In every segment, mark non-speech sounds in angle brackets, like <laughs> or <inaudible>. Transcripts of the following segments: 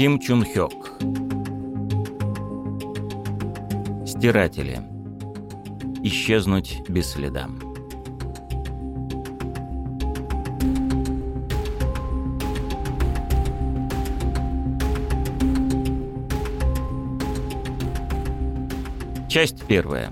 Ким Чун Хёк. Стиратели. Исчезнуть без следа. Часть первая.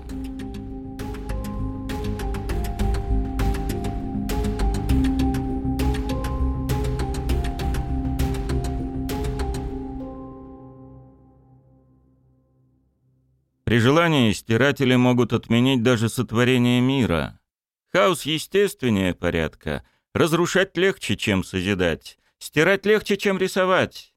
При желании стиратели могут отменить даже сотворение мира. Хаос естественнее порядка. Разрушать легче, чем созидать. Стирать легче, чем рисовать.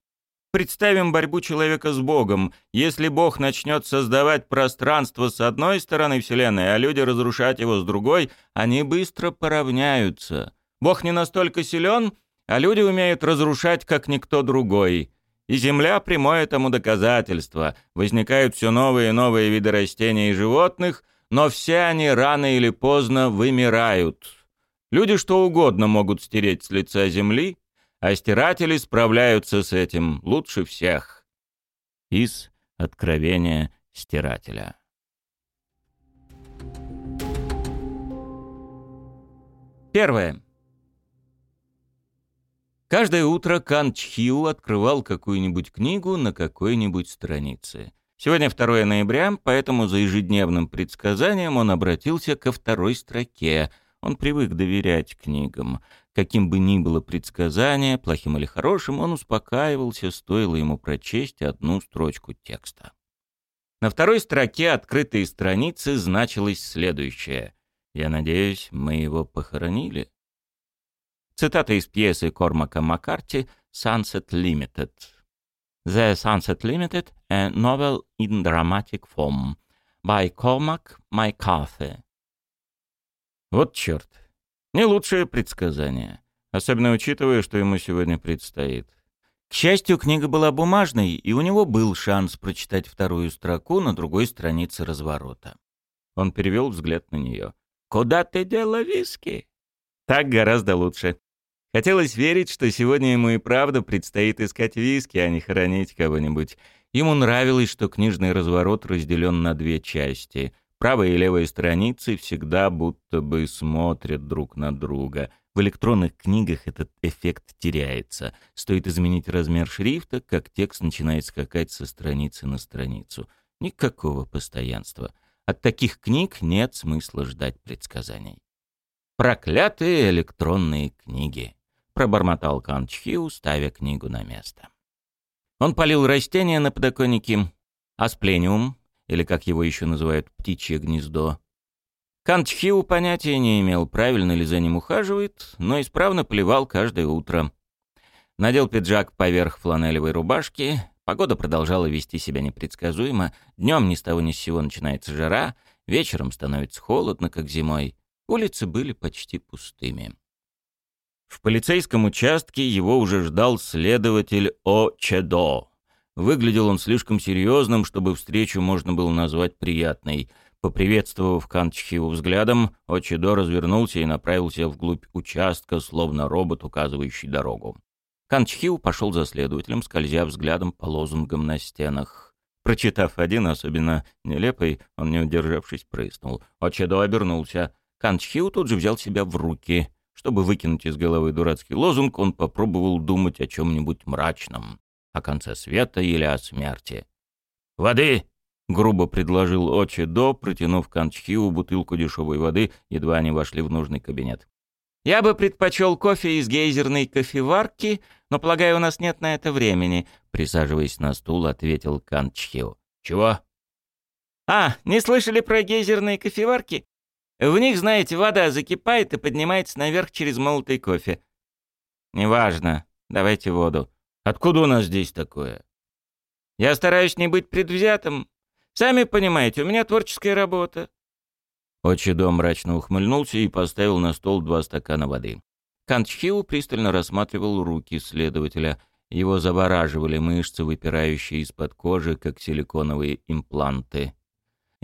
Представим борьбу человека с Богом. Если Бог начнет создавать пространство с одной стороны Вселенной, а люди разрушать его с другой, они быстро поравняются. Бог не настолько силен, а люди умеют разрушать, как никто другой. И Земля – прямое тому доказательство. Возникают все новые и новые виды растений и животных, но все они рано или поздно вымирают. Люди что угодно могут стереть с лица Земли, а стиратели справляются с этим лучше всех. Из Откровения стирателя. Первое. Каждое утро Кан Чхиу открывал какую-нибудь книгу на какой-нибудь странице. Сегодня 2 ноября, поэтому за ежедневным предсказанием он обратился ко второй строке. Он привык доверять книгам. Каким бы ни было предсказание, плохим или хорошим, он успокаивался, стоило ему прочесть одну строчку текста. На второй строке открытой страницы значилось следующее. «Я надеюсь, мы его похоронили». Цитата из пьесы Кормака Маккарти «Sunset Limited». The Sunset Limited, a novel in dramatic form. By Cormac McCarthy. Вот черт. Не лучшее предсказание. Особенно учитывая, что ему сегодня предстоит. К счастью, книга была бумажной, и у него был шанс прочитать вторую строку на другой странице разворота. Он перевел взгляд на нее. «Куда ты дела виски?» Так гораздо лучше. Хотелось верить, что сегодня ему и правда предстоит искать виски, а не хоронить кого-нибудь. Ему нравилось, что книжный разворот разделен на две части. Правая и левая страницы всегда будто бы смотрят друг на друга. В электронных книгах этот эффект теряется. Стоит изменить размер шрифта, как текст начинает скакать со страницы на страницу. Никакого постоянства. От таких книг нет смысла ждать предсказаний. Проклятые электронные книги. — пробормотал Канчхиу, ставя книгу на место. Он полил растения на подоконнике, асплениум, или как его еще называют, птичье гнездо. Канчхиу понятия не имел, правильно ли за ним ухаживает, но исправно поливал каждое утро. Надел пиджак поверх фланелевой рубашки, погода продолжала вести себя непредсказуемо, днем ни с того ни с сего начинается жара, вечером становится холодно, как зимой. Улицы были почти пустыми. В полицейском участке его уже ждал следователь О. Чедо. Выглядел он слишком серьезным, чтобы встречу можно было назвать приятной. Поприветствовав Канчхиву взглядом, Очидо развернулся и направился вглубь участка, словно робот, указывающий дорогу. Канчхиу пошел за следователем, скользя взглядом по лозунгам на стенах. Прочитав один, особенно нелепый, он, не удержавшись, прыснул. Очидо обернулся. Канчхиу тут же взял себя в руки — чтобы выкинуть из головы дурацкий лозунг, он попробовал думать о чем-нибудь мрачном, о конце света или о смерти. «Воды!» — грубо предложил Очи До, протянув Канчхиу бутылку дешевой воды, едва они вошли в нужный кабинет. «Я бы предпочел кофе из гейзерной кофеварки, но, полагаю, у нас нет на это времени», — присаживаясь на стул, ответил Канчхиу. «Чего?» «А, не слышали про гейзерные кофеварки? В них, знаете, вода закипает и поднимается наверх через молотый кофе. Неважно. Давайте воду. Откуда у нас здесь такое? Я стараюсь не быть предвзятым. Сами понимаете, у меня творческая работа. Очидо мрачно ухмыльнулся и поставил на стол два стакана воды. Канчхиу пристально рассматривал руки следователя. Его завораживали мышцы, выпирающие из-под кожи, как силиконовые импланты.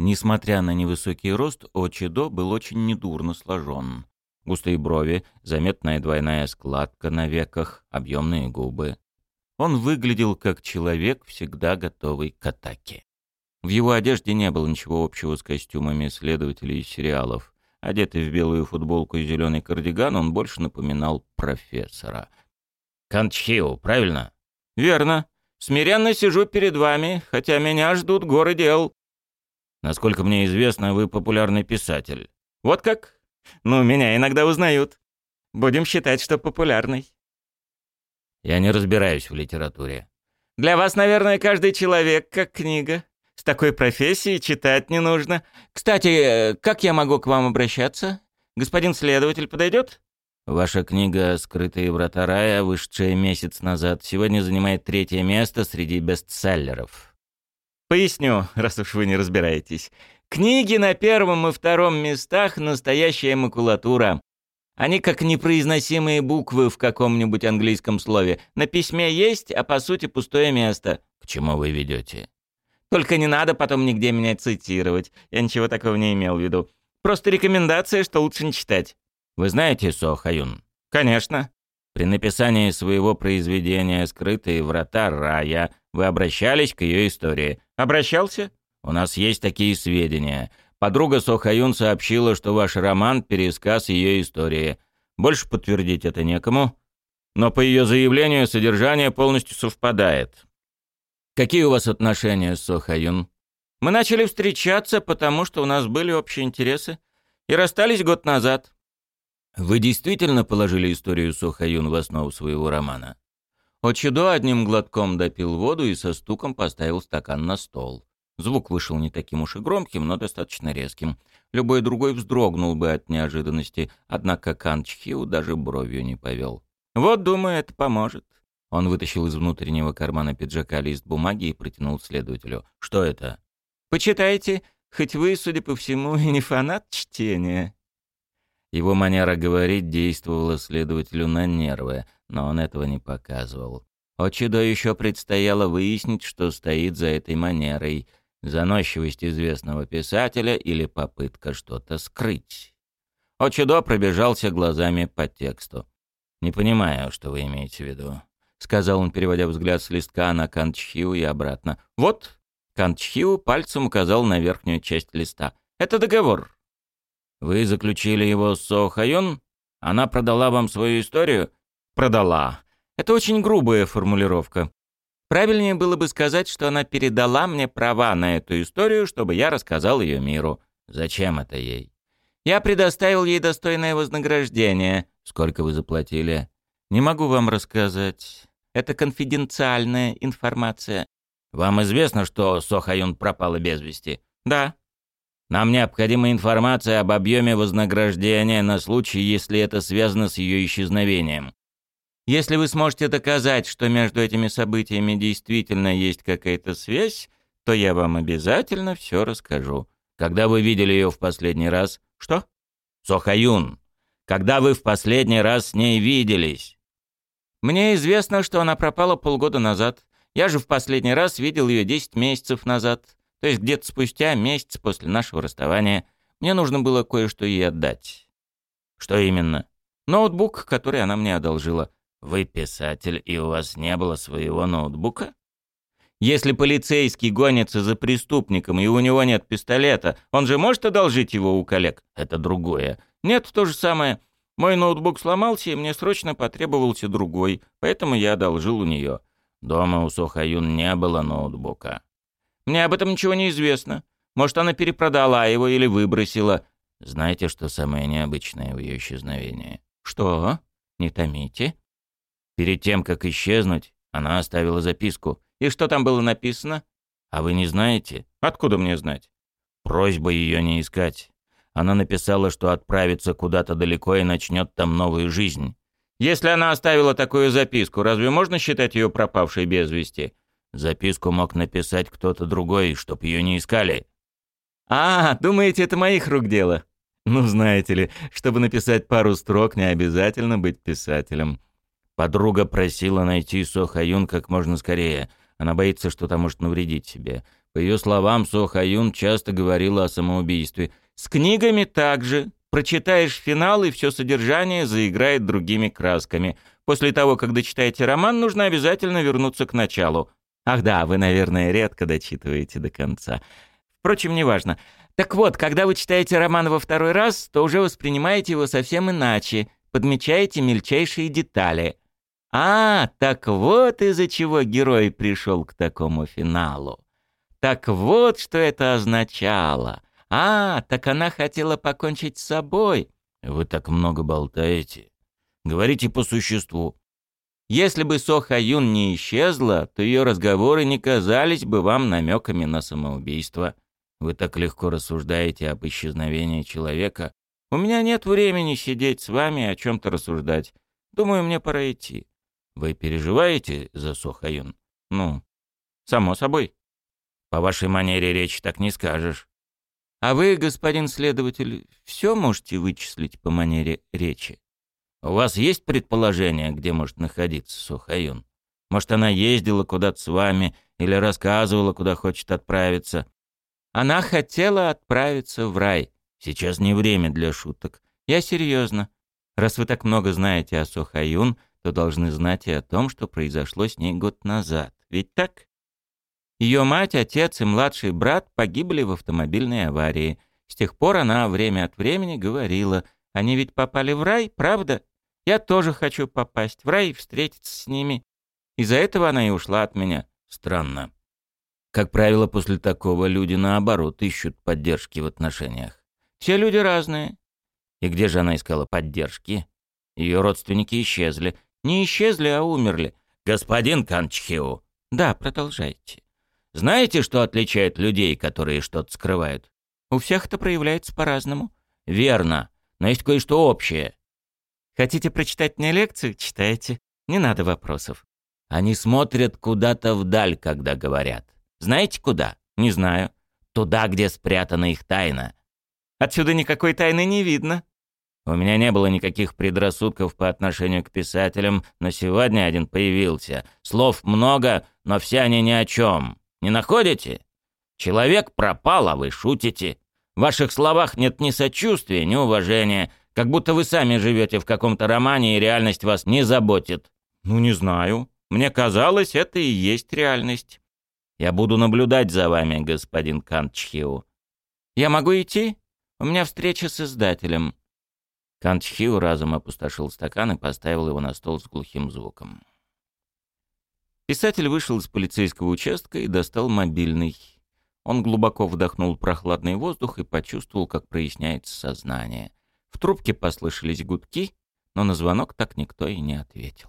Несмотря на невысокий рост, Очидо был очень недурно сложен. Густые брови, заметная двойная складка на веках, объемные губы. Он выглядел как человек, всегда готовый к атаке. В его одежде не было ничего общего с костюмами следователей сериалов. Одетый в белую футболку и зеленый кардиган, он больше напоминал профессора. «Кантхио, правильно?» «Верно. Смиренно сижу перед вами, хотя меня ждут горы дел». «Насколько мне известно, вы популярный писатель». «Вот как? Ну, меня иногда узнают. Будем считать, что популярный». «Я не разбираюсь в литературе». «Для вас, наверное, каждый человек как книга. С такой профессией читать не нужно. Кстати, как я могу к вам обращаться? Господин следователь подойдет? Ваша книга «Скрытые врата рая», вышедшая месяц назад, сегодня занимает третье место среди бестселлеров. Поясню, раз уж вы не разбираетесь. Книги на первом и втором местах — настоящая макулатура. Они как непроизносимые буквы в каком-нибудь английском слове. На письме есть, а по сути пустое место. К чему вы ведете? Только не надо потом нигде меня цитировать. Я ничего такого не имел в виду. Просто рекомендация, что лучше не читать. Вы знаете Со Хаюн? Конечно. При написании своего произведения «Скрытые врата рая» вы обращались к ее истории. Обращался? У нас есть такие сведения. Подруга Со Хаюн сообщила, что ваш роман — пересказ ее истории. Больше подтвердить это некому. Но по ее заявлению содержание полностью совпадает. Какие у вас отношения с Сохаюн? Мы начали встречаться, потому что у нас были общие интересы, и расстались год назад. Вы действительно положили историю Сохаюн в основу своего романа? Очидо одним глотком допил воду и со стуком поставил стакан на стол. Звук вышел не таким уж и громким, но достаточно резким. Любой другой вздрогнул бы от неожиданности, однако Канчхиу даже бровью не повел. «Вот, думаю, это поможет». Он вытащил из внутреннего кармана пиджака лист бумаги и протянул следователю. «Что это?» «Почитайте, хоть вы, судя по всему, и <laughs> не фанат чтения». Его манера говорить действовала следователю на нервы, но он этого не показывал. Очидо еще предстояло выяснить, что стоит за этой манерой — заносчивость известного писателя или попытка что-то скрыть. Очидо пробежался глазами по тексту. «Не понимаю, что вы имеете в виду». — сказал он, переводя взгляд с листка на Кантчхиу и обратно. «Вот!» — Кантчхиу пальцем указал на верхнюю часть листа. «Это договор». «Вы заключили его с Со Хайон? Она продала вам свою историю?» «Продала. Это очень грубая формулировка. Правильнее было бы сказать, что она передала мне права на эту историю, чтобы я рассказал ее миру. Зачем это ей?» «Я предоставил ей достойное вознаграждение». «Сколько вы заплатили?» «Не могу вам рассказать. Это конфиденциальная информация. Вам известно, что Сохаюн пропала без вести? Да. Нам необходима информация об объеме вознаграждения на случай, если это связано с ее исчезновением. Если вы сможете доказать, что между этими событиями действительно есть какая-то связь, то я вам обязательно все расскажу. Когда вы видели ее в последний раз? Что? Сохаюн. Когда вы в последний раз с ней виделись? Мне известно, что она пропала полгода назад. Я же в последний раз видел ее 10 месяцев назад. То есть где-то спустя месяц после нашего расставания. Мне нужно было кое-что ей отдать. Что именно? Ноутбук, который она мне одолжила. Вы писатель, и у вас не было своего ноутбука? Если полицейский гонится за преступником, и у него нет пистолета, он же может одолжить его у коллег? Это другое. Нет, то же самое. Мой ноутбук сломался, и мне срочно потребовался другой, поэтому я одолжил у нее. Дома у Сохаюн не было ноутбука. Мне об этом ничего не известно. Может, она перепродала его или выбросила. Знаете, что самое необычное в ее исчезновении? Что? Не томите. Перед тем, как исчезнуть, она оставила записку. И что там было написано? А вы не знаете? Откуда мне знать? Просьба ее не искать. Она написала, что отправится куда-то далеко и начнет там новую жизнь. Если она оставила такую записку, разве можно считать ее пропавшей без вести? Записку мог написать кто-то другой, чтоб ее не искали. А, думаете, это моих рук дело? Ну, знаете ли, чтобы написать пару строк, не обязательно быть писателем. Подруга просила найти Сохаюн как можно скорее. Она боится, что та может навредить себе. По ее словам, Сохаюн часто говорила о самоубийстве – с книгами также. Прочитаешь финал, и все содержание заиграет другими красками. После того, как дочитаете роман, нужно обязательно вернуться к началу. Ах да, вы, наверное, редко дочитываете до конца. Впрочем, неважно. Так вот, когда вы читаете роман во второй раз, то уже воспринимаете его совсем иначе, подмечаете мельчайшие детали. А, так вот из-за чего герой пришел к такому финалу. Так вот, что это означало. А, так она хотела покончить с собой. Вы так много болтаете. Говорите по существу. Если бы Юн не исчезла, то ее разговоры не казались бы вам намеками на самоубийство. Вы так легко рассуждаете об исчезновении человека. У меня нет времени сидеть с вами и о чем-то рассуждать. Думаю, мне пора идти. Вы переживаете за Сохаюн? Ну, само собой. По вашей манере речи так не скажешь. А вы, господин следователь, все можете вычислить по манере речи? У вас есть предположение, где может находиться Сухаюн? Может, она ездила куда-то с вами или рассказывала, куда хочет отправиться? Она хотела отправиться в рай. Сейчас не время для шуток. Я серьезно. Раз вы так много знаете о Сухаюн, то должны знать и о том, что произошло с ней год назад. Ведь так? Ее мать, отец и младший брат погибли в автомобильной аварии. С тех пор она время от времени говорила, они ведь попали в рай, правда? Я тоже хочу попасть в рай и встретиться с ними. Из-за этого она и ушла от меня. Странно. Как правило, после такого люди, наоборот, ищут поддержки в отношениях. Все люди разные. И где же она искала поддержки? Ее родственники исчезли. Не исчезли, а умерли. Господин Канчхиу. Да, продолжайте. Знаете, что отличает людей, которые что-то скрывают? У всех это проявляется по-разному. Верно. Но есть кое-что общее. Хотите прочитать мне лекцию? Читайте. Не надо вопросов. Они смотрят куда-то вдаль, когда говорят. Знаете куда? Не знаю. Туда, где спрятана их тайна. Отсюда никакой тайны не видно. У меня не было никаких предрассудков по отношению к писателям, но сегодня один появился. Слов много, но все они ни о чем. Не находите? Человек пропал, а вы шутите. В ваших словах нет ни сочувствия, ни уважения, как будто вы сами живете в каком-то романе, и реальность вас не заботит. Ну, не знаю. Мне казалось, это и есть реальность. Я буду наблюдать за вами, господин Канчхиу. Я могу идти? У меня встреча с издателем. Канчхиу разом опустошил стакан и поставил его на стол с глухим звуком. Писатель вышел из полицейского участка и достал мобильный. Он глубоко вдохнул прохладный воздух и почувствовал, как проясняется сознание. В трубке послышались гудки, но на звонок так никто и не ответил.